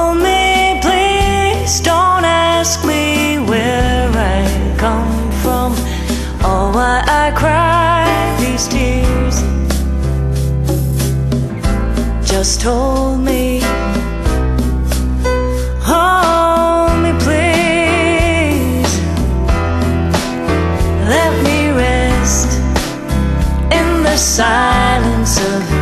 Hold me, please don't ask me where I come from or why I cry these tears. Just hold me. Hold me, please. Let me rest in the silence of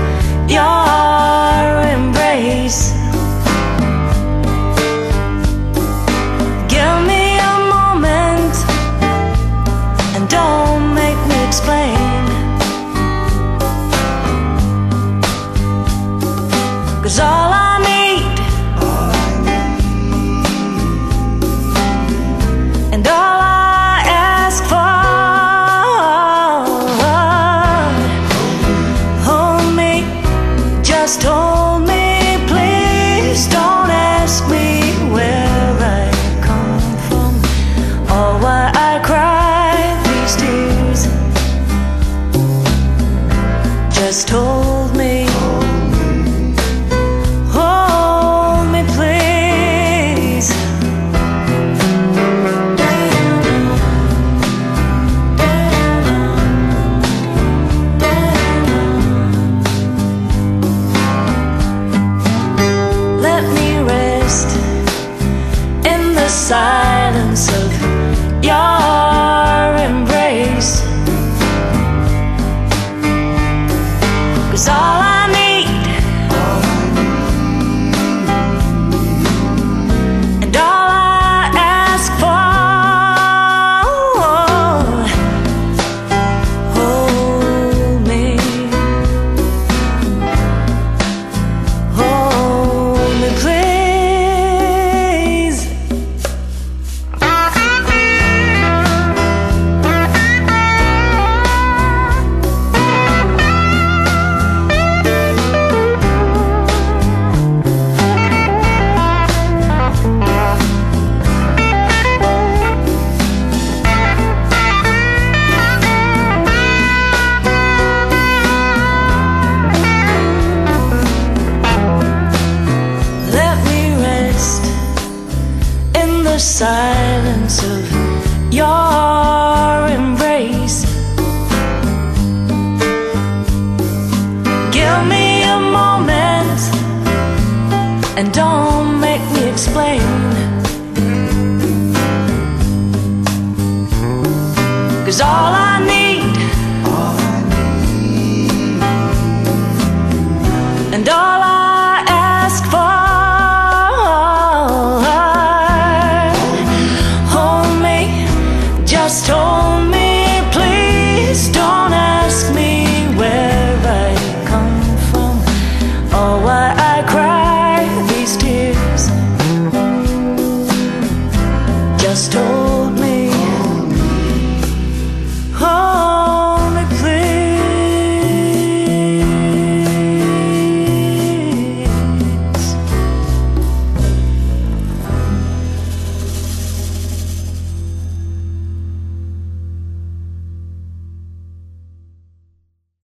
and don't make me explain. Cause all I need, all I need, and all I ask for, hold me, just hold me, please don't. just told me